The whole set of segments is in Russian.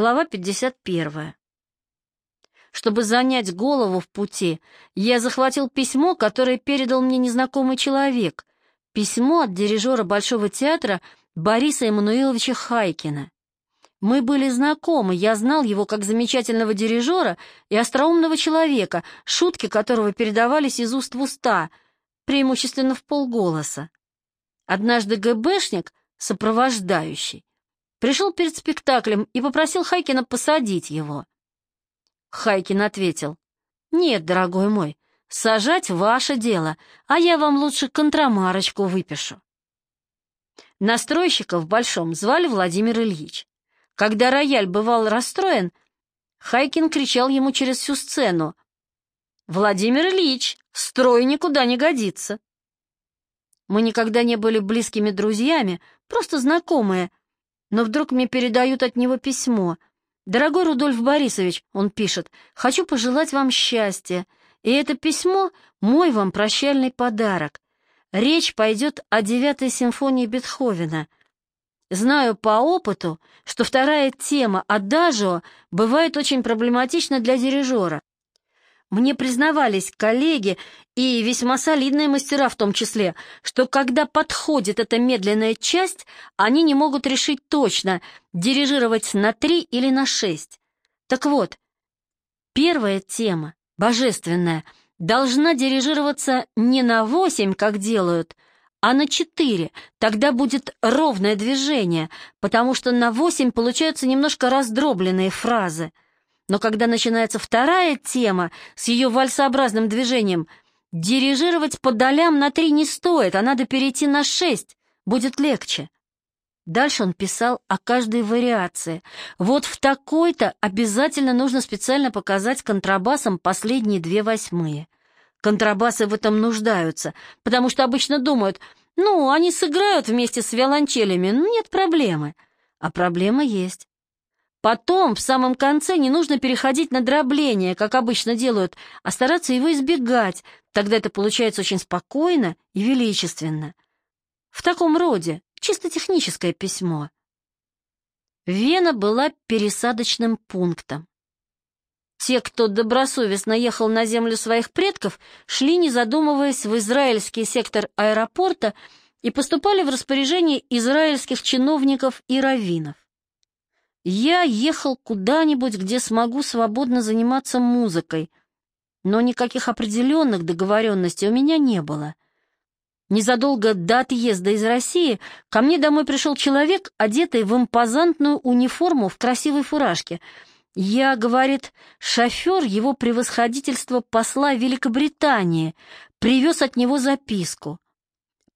Глава 51. Чтобы занять голову в пути, я захватил письмо, которое передал мне незнакомый человек. Письмо от дирижера Большого театра Бориса Эммануиловича Хайкина. Мы были знакомы, я знал его как замечательного дирижера и остроумного человека, шутки которого передавались из уст в уста, преимущественно в полголоса. Однажды ГБшник, сопровождающий, пришел перед спектаклем и попросил Хайкина посадить его. Хайкин ответил, «Нет, дорогой мой, сажать ваше дело, а я вам лучше контрамарочку выпишу». Настройщика в Большом звали Владимир Ильич. Когда рояль бывал расстроен, Хайкин кричал ему через всю сцену, «Владимир Ильич, строй никуда не годится». Мы никогда не были близкими друзьями, просто знакомые, но вдруг мне передают от него письмо. «Дорогой Рудольф Борисович», — он пишет, — «хочу пожелать вам счастья, и это письмо — мой вам прощальный подарок. Речь пойдет о девятой симфонии Бетховена. Знаю по опыту, что вторая тема «Адажио» бывает очень проблематична для дирижера. Мне признавались коллеги, и весьма солидные мастера в том числе, что когда подходит эта медленная часть, они не могут решить точно, дирижировать на три или на шесть. Так вот, первая тема, божественная, должна дирижироваться не на восемь, как делают, а на четыре, тогда будет ровное движение, потому что на восемь получаются немножко раздробленные фразы — но когда начинается вторая тема с ее вальсообразным движением, дирижировать по долям на три не стоит, а надо перейти на шесть, будет легче. Дальше он писал о каждой вариации. Вот в такой-то обязательно нужно специально показать контрабасом последние две восьмые. Контрабасы в этом нуждаются, потому что обычно думают, ну, они сыграют вместе с виолончелями, ну, нет проблемы. А проблема есть. Потом, в самом конце, не нужно переходить на дробление, как обычно делают, а стараться его избегать, тогда это получается очень спокойно и величественно. В таком роде, чисто техническое письмо. Вена была пересадочным пунктом. Те, кто добросовестно ехал на землю своих предков, шли, не задумываясь, в израильский сектор аэропорта и поступали в распоряжение израильских чиновников и раввинов. Я ехал куда-нибудь, где смогу свободно заниматься музыкой, но никаких определенных договоренностей у меня не было. Незадолго до отъезда из России ко мне домой пришел человек, одетый в импозантную униформу в красивой фуражке. Я, говорит, шофер его превосходительства посла Великобритании, привез от него записку.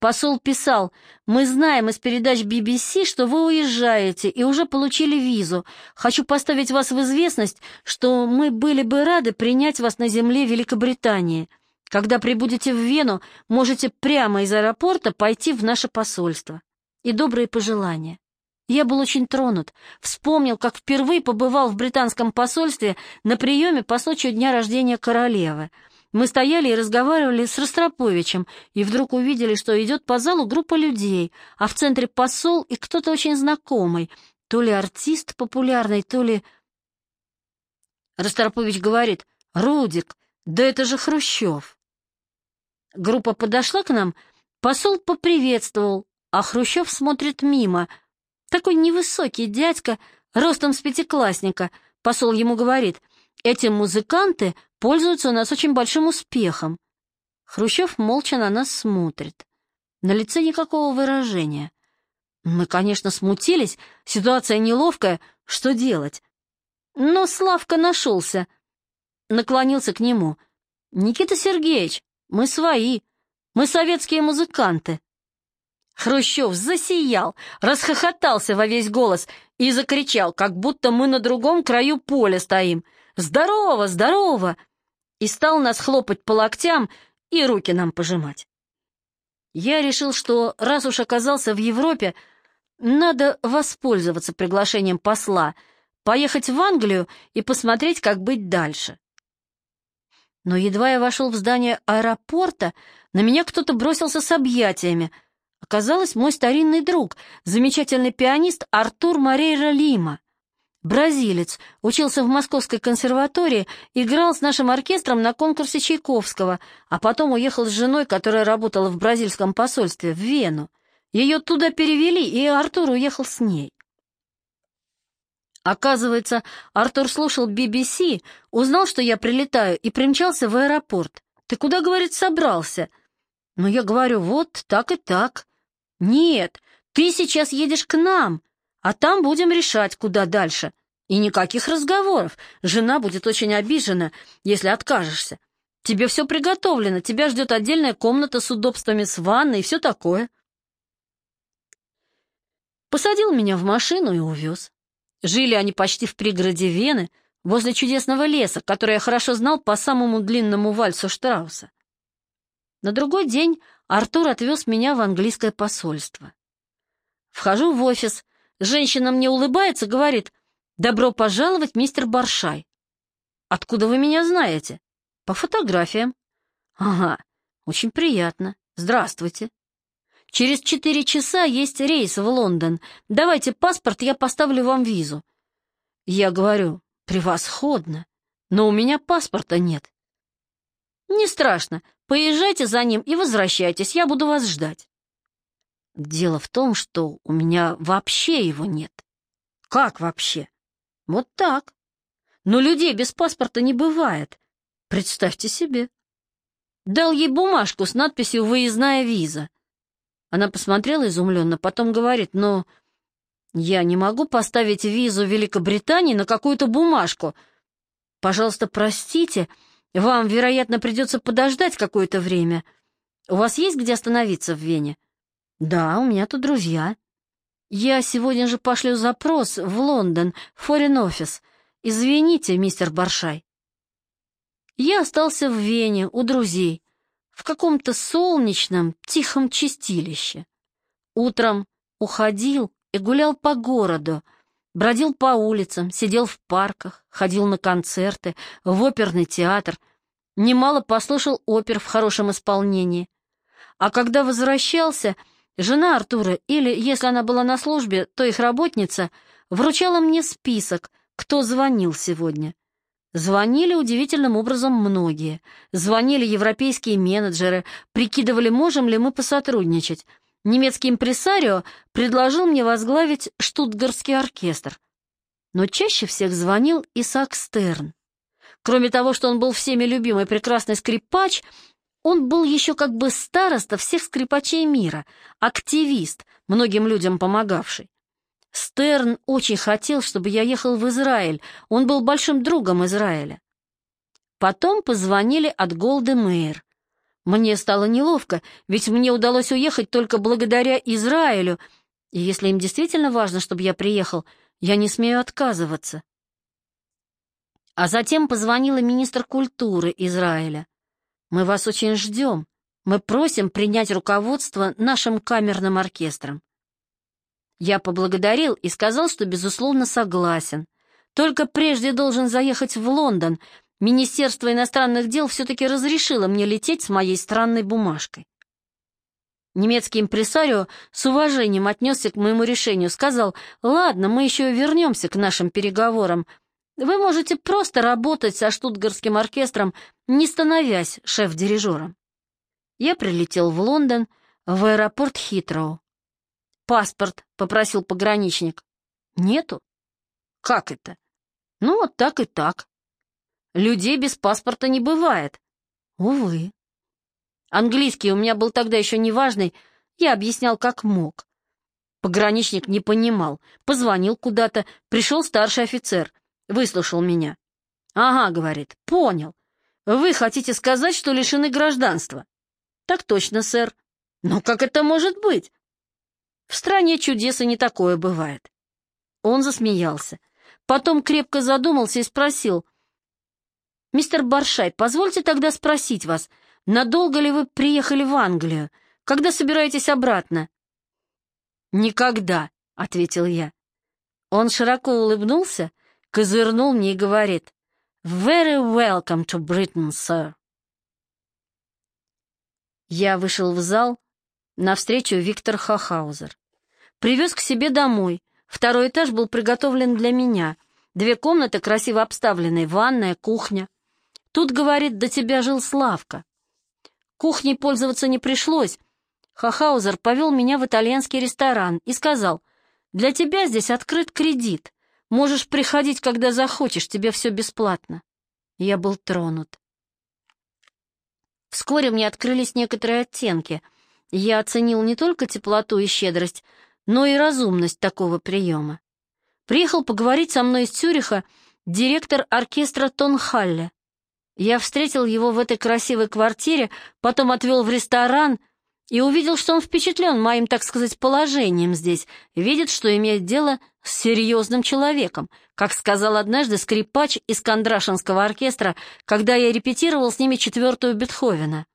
Посол писал, «Мы знаем из передач BBC, что вы уезжаете и уже получили визу. Хочу поставить вас в известность, что мы были бы рады принять вас на земле Великобритании. Когда прибудете в Вену, можете прямо из аэропорта пойти в наше посольство». И добрые пожелания. Я был очень тронут, вспомнил, как впервые побывал в британском посольстве на приеме по случаю дня рождения королевы. Мы стояли и разговаривали с Ростроповичем, и вдруг увидели, что идет по залу группа людей, а в центре посол и кто-то очень знакомый, то ли артист популярный, то ли... Ростропович говорит, «Рудик, да это же Хрущев!» Группа подошла к нам, посол поприветствовал, а Хрущев смотрит мимо. Такой невысокий дядька, ростом с пятиклассника. Посол ему говорит, «Эти музыканты пользуются у нас очень большим успехом. Хрущев молча на нас смотрит. На лице никакого выражения. Мы, конечно, смутились, ситуация неловкая, что делать? Но Славка нашелся. Наклонился к нему. «Никита Сергеевич, мы свои, мы советские музыканты». Хрущев засиял, расхохотался во весь голос и закричал, как будто мы на другом краю поля стоим. «Здорово, здорово!» И стал нас хлопать по локтям и руки нам пожимать. Я решил, что раз уж оказался в Европе, надо воспользоваться приглашением посла, поехать в Англию и посмотреть, как быть дальше. Но едва я вошел в здание аэропорта, на меня кто-то бросился с объятиями. Оказалось, мой старинный друг, замечательный пианист Артур Марейра Лима. Бразилец, учился в Московской консерватории, играл с нашим оркестром на конкурсе Чайковского, а потом уехал с женой, которая работала в бразильском посольстве, в Вену. Ее туда перевели, и Артур уехал с ней. Оказывается, Артур слушал BBC, узнал, что я прилетаю, и примчался в аэропорт. «Ты куда, — говорит, — собрался?» Но я говорю, вот так и так. «Нет, ты сейчас едешь к нам, а там будем решать, куда дальше. И никаких разговоров. Жена будет очень обижена, если откажешься. Тебе все приготовлено, тебя ждет отдельная комната с удобствами с ванной и все такое». Посадил меня в машину и увез. Жили они почти в пригороде Вены, возле чудесного леса, который я хорошо знал по самому длинному вальсу Штрауса. На другой день Артур отвез меня в английское посольство. Вхожу в офис, женщина мне улыбается, говорит, «Добро пожаловать, мистер Баршай». «Откуда вы меня знаете?» «По фотографиям». «Ага, очень приятно. Здравствуйте». Через четыре часа есть рейс в Лондон. Давайте паспорт, я поставлю вам визу. Я говорю, превосходно, но у меня паспорта нет. Не страшно, поезжайте за ним и возвращайтесь, я буду вас ждать. Дело в том, что у меня вообще его нет. Как вообще? Вот так. Но людей без паспорта не бывает. Представьте себе. Дал ей бумажку с надписью «Выездная виза». Она посмотрела изумленно, потом говорит, «Но я не могу поставить визу Великобритании на какую-то бумажку. Пожалуйста, простите, вам, вероятно, придется подождать какое-то время. У вас есть где остановиться в Вене?» «Да, у меня тут друзья». «Я сегодня же пошлю запрос в Лондон, в Office. Извините, мистер Баршай». Я остался в Вене у друзей в каком-то солнечном, тихом чистилище. Утром уходил и гулял по городу, бродил по улицам, сидел в парках, ходил на концерты, в оперный театр, немало послушал опер в хорошем исполнении. А когда возвращался, жена Артура, или, если она была на службе, то их работница, вручала мне список, кто звонил сегодня. Звонили удивительным образом многие. Звонили европейские менеджеры, прикидывали, можем ли мы посотрудничать. Немецкий импресарио предложил мне возглавить штутгарский оркестр. Но чаще всех звонил Исаак Стерн. Кроме того, что он был всеми любимый прекрасный скрипач, он был еще как бы староста всех скрипачей мира, активист, многим людям помогавший. Стерн очень хотел, чтобы я ехал в Израиль. Он был большим другом Израиля. Потом позвонили от Голды Мэйр. Мне стало неловко, ведь мне удалось уехать только благодаря Израилю, и если им действительно важно, чтобы я приехал, я не смею отказываться. А затем позвонила министр культуры Израиля. «Мы вас очень ждем. Мы просим принять руководство нашим камерным оркестром». Я поблагодарил и сказал, что, безусловно, согласен. Только прежде должен заехать в Лондон. Министерство иностранных дел все-таки разрешило мне лететь с моей странной бумажкой. Немецкий импресарио с уважением отнесся к моему решению, сказал, «Ладно, мы еще вернемся к нашим переговорам. Вы можете просто работать со штутгарским оркестром, не становясь шеф-дирижером». Я прилетел в Лондон, в аэропорт Хитроу. «Паспорт», — попросил пограничник. «Нету?» «Как это?» «Ну, вот так и так. Людей без паспорта не бывает». «Увы». Английский у меня был тогда еще неважный, я объяснял как мог. Пограничник не понимал, позвонил куда-то, пришел старший офицер, выслушал меня. «Ага», — говорит, — «понял. Вы хотите сказать, что лишены гражданства?» «Так точно, сэр». «Но как это может быть? В стране чудес и не такое бывает. Он засмеялся. Потом крепко задумался и спросил. «Мистер Баршай, позвольте тогда спросить вас, надолго ли вы приехали в Англию? Когда собираетесь обратно?» «Никогда», — ответил я. Он широко улыбнулся, козырнул мне и говорит, «Very welcome to Britain, sir». Я вышел в зал, навстречу Виктор Хахаузер. Привез к себе домой. Второй этаж был приготовлен для меня. Две комнаты красиво обставленные, ванная, кухня. Тут, говорит, до тебя жил Славка. Кухней пользоваться не пришлось. Хахаузер повел меня в итальянский ресторан и сказал, «Для тебя здесь открыт кредит. Можешь приходить, когда захочешь, тебе все бесплатно». Я был тронут. Вскоре мне открылись некоторые оттенки. Я оценил не только теплоту и щедрость, но и разумность такого приема. Приехал поговорить со мной из Цюриха директор оркестра Тонхалле. Я встретил его в этой красивой квартире, потом отвел в ресторан и увидел, что он впечатлен моим, так сказать, положением здесь, видит, что имеет дело серьезным человеком, как сказал однажды скрипач из Кондрашинского оркестра, когда я репетировал с ними четвертую Бетховена.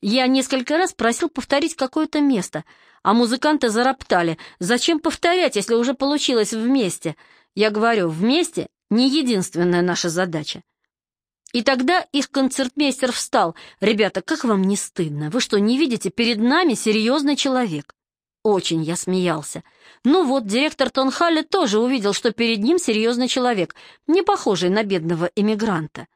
Я несколько раз просил повторить какое-то место, а музыканты зароптали. Зачем повторять, если уже получилось вместе? Я говорю, вместе не единственная наша задача. И тогда их концертмейстер встал. «Ребята, как вам не стыдно? Вы что, не видите? Перед нами серьезный человек». Очень я смеялся. Ну вот, директор Тонхалли тоже увидел, что перед ним серьезный человек, не похожий на бедного эмигранта.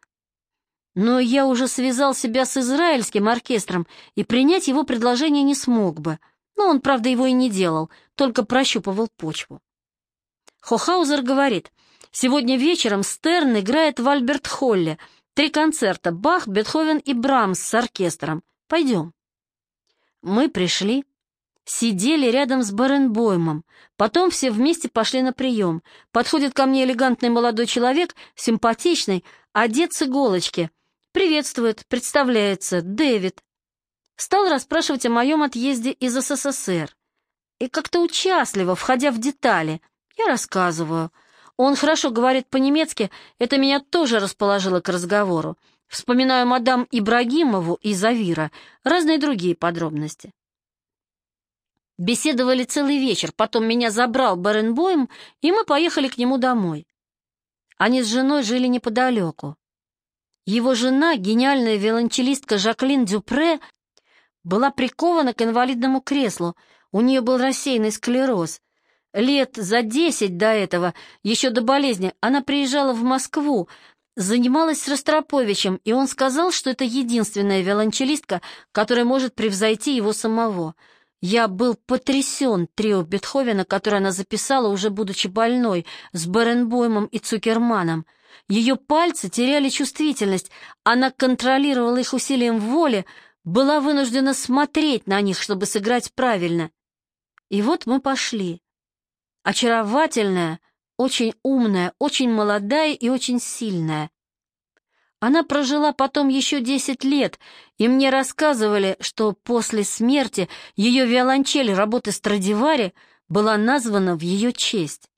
Но я уже связал себя с израильским оркестром и принять его предложение не смог бы. Но он, правда, его и не делал, только прощупывал почву. Хохаузер говорит, сегодня вечером Стерн играет в Альберт-Холле. Три концерта — Бах, Бетховен и Брамс с оркестром. Пойдем. Мы пришли, Сидели рядом с Баренбоймом. Потом все вместе пошли на прием. Подходит ко мне элегантный молодой человек, симпатичный, одет с иголочки. Приветствует, представляется, Дэвид. Стал расспрашивать о моем отъезде из СССР. И как-то участливо, входя в детали, я рассказываю. Он хорошо говорит по-немецки, это меня тоже расположило к разговору. Вспоминаю мадам Ибрагимову и Завира, разные другие подробности. Беседовали целый вечер, потом меня забрал Баренбойм, и мы поехали к нему домой. Они с женой жили неподалеку. Его жена, гениальная виолончелистка Жаклин Дюпре, была прикована к инвалидному креслу, у нее был рассеянный склероз. Лет за десять до этого, еще до болезни, она приезжала в Москву, занималась с Ростроповичем, и он сказал, что это единственная виолончелистка, которая может превзойти его самого — я был потрясен трио Бетховена, которое она записала, уже будучи больной, с Беренбоймом и Цукерманом. Ее пальцы теряли чувствительность, она контролировала их усилием воли, была вынуждена смотреть на них, чтобы сыграть правильно. И вот мы пошли. Очаровательная, очень умная, очень молодая и очень сильная. Она прожила потом еще десять лет, и мне рассказывали, что после смерти ее виолончель работы Страдивари была названа в ее честь.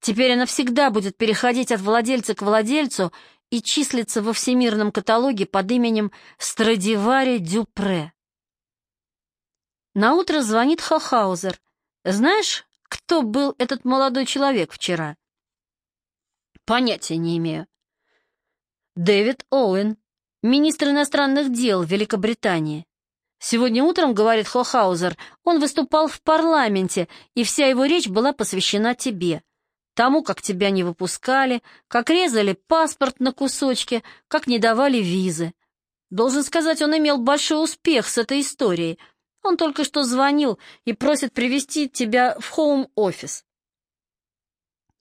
Теперь она всегда будет переходить от владельца к владельцу и числиться во всемирном каталоге под именем Страдивари Дюпре. Наутро звонит Хохаузер. «Знаешь, кто был этот молодой человек вчера?» «Понятия не имею. Дэвид Оуэн, министр иностранных дел Великобритании. Сегодня утром, говорит Хохаузер, он выступал в парламенте, и вся его речь была посвящена тебе. Тому, как тебя не выпускали, как резали паспорт на кусочки, как не давали визы. Должен сказать, он имел большой успех с этой историей. Он только что звонил и просит привести тебя в хоум-офис.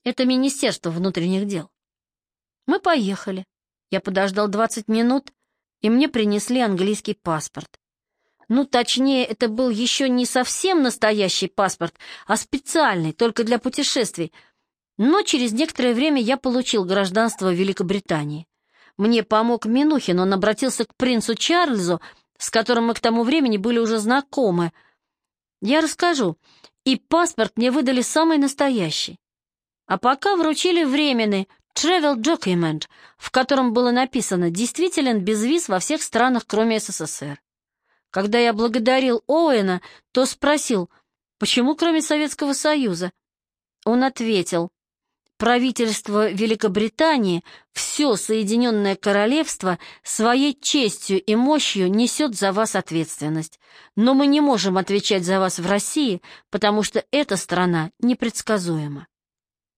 Это Министерство внутренних дел. Мы поехали. Я подождал 20 минут, и мне принесли английский паспорт. Ну, точнее, это был еще не совсем настоящий паспорт, а специальный, только для путешествий. Но через некоторое время я получил гражданство Великобритании. Мне помог Минухин, он обратился к принцу Чарльзу, с которым мы к тому времени были уже знакомы. Я расскажу. И паспорт мне выдали самый настоящий. А пока вручили временный, Travel Document, в котором было написано «действителен без виз во всех странах, кроме СССР». Когда я благодарил Оуэна, то спросил, почему кроме Советского Союза? Он ответил, правительство Великобритании, все Соединенное Королевство своей честью и мощью несет за вас ответственность. Но мы не можем отвечать за вас в России, потому что эта страна непредсказуема.